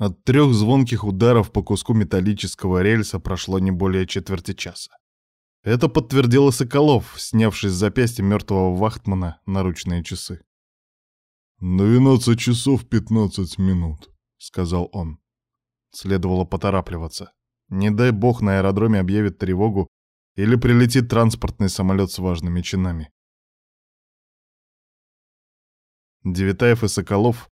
От трех звонких ударов по куску металлического рельса прошло не более четверти часа. Это подтвердил Соколов, снявший с запястья мертвого вахтмана наручные часы. «Двенадцать часов пятнадцать минут», — сказал он. Следовало поторапливаться. Не дай бог на аэродроме объявит тревогу или прилетит транспортный самолет с важными чинами. Девятаев и Соколов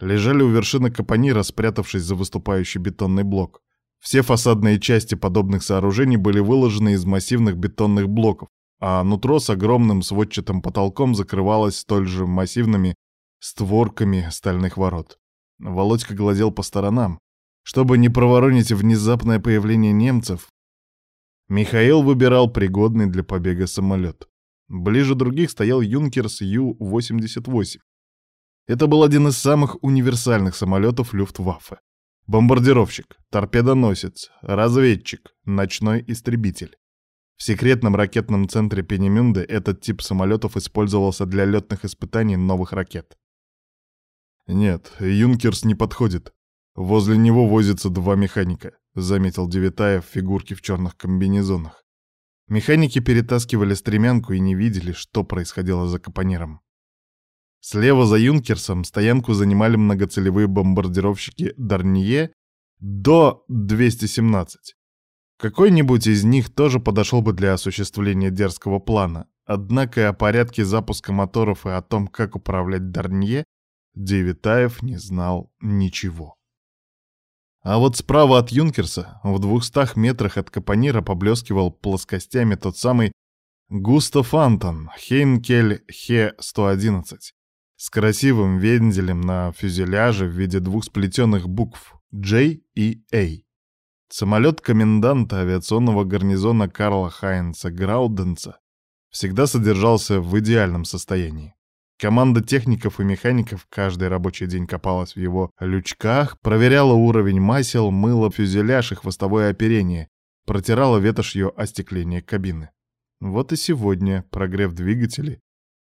лежали у вершины капонира, спрятавшись за выступающий бетонный блок. Все фасадные части подобных сооружений были выложены из массивных бетонных блоков, а нутро с огромным сводчатым потолком закрывалось столь же массивными створками стальных ворот. Володька глазел по сторонам. Чтобы не проворонить внезапное появление немцев, Михаил выбирал пригодный для побега самолет. Ближе других стоял Юнкерс Ю-88. Это был один из самых универсальных самолетов Люфтваффе. Бомбардировщик, торпедоносец, разведчик, ночной истребитель. В секретном ракетном центре Пенемюнде этот тип самолетов использовался для летных испытаний новых ракет. «Нет, Юнкерс не подходит. Возле него возятся два механика», — заметил Девятаев фигурки в черных комбинезонах. Механики перетаскивали стремянку и не видели, что происходило за капониром. Слева за Юнкерсом стоянку занимали многоцелевые бомбардировщики Дарнье до 217. Какой-нибудь из них тоже подошел бы для осуществления дерзкого плана, однако о порядке запуска моторов и о том, как управлять Дарнье, Девитаев не знал ничего. А вот справа от Юнкерса, в двухстах метрах от Капонира, поблескивал плоскостями тот самый Густав Антон Хейнкель Хе-111 с красивым вензелем на фюзеляже в виде двух сплетенных букв J и A. Самолет коменданта авиационного гарнизона Карла Хайнца Грауденца всегда содержался в идеальном состоянии. Команда техников и механиков каждый рабочий день копалась в его лючках, проверяла уровень масел, мыла фюзеляж и хвостовое оперение, протирала ветошью остекление кабины. Вот и сегодня, прогрев двигатели,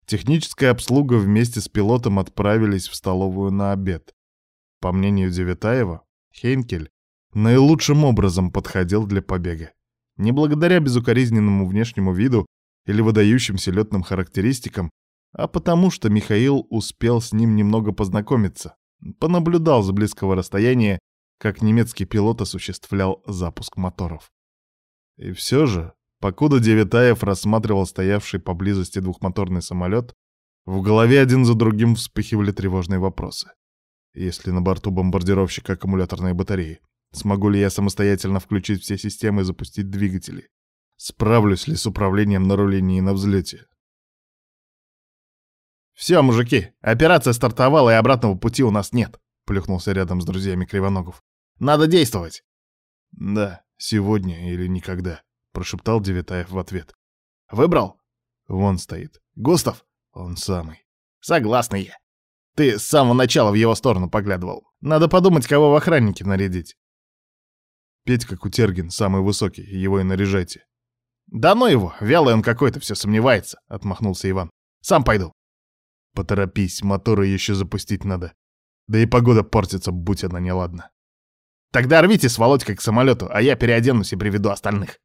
Техническая обслуга вместе с пилотом отправились в столовую на обед. По мнению Девятаева, Хейнкель наилучшим образом подходил для побега. Не благодаря безукоризненному внешнему виду или выдающимся летным характеристикам, а потому что Михаил успел с ним немного познакомиться, понаблюдал с близкого расстояния, как немецкий пилот осуществлял запуск моторов. И все же Покуда Девятаев рассматривал стоявший поблизости двухмоторный самолет, в голове один за другим вспыхивали тревожные вопросы. Если на борту бомбардировщика аккумуляторные батареи, смогу ли я самостоятельно включить все системы и запустить двигатели? Справлюсь ли с управлением на рулении и на взлете? «Все, мужики, операция стартовала, и обратного пути у нас нет», — плюхнулся рядом с друзьями Кривоногов. «Надо действовать!» «Да, сегодня или никогда», прошептал Девятаев в ответ. «Выбрал?» «Вон стоит. Густав?» «Он самый». «Согласный я. Ты с самого начала в его сторону поглядывал. Надо подумать, кого в охранники нарядить». «Петька Кутергин, самый высокий, его и наряжайте». «Да ну его, вялый он какой-то, все сомневается», — отмахнулся Иван. «Сам пойду». «Поторопись, моторы еще запустить надо. Да и погода портится, будь она неладна». «Тогда рвите с Володькой к самолету, а я переоденусь и приведу остальных».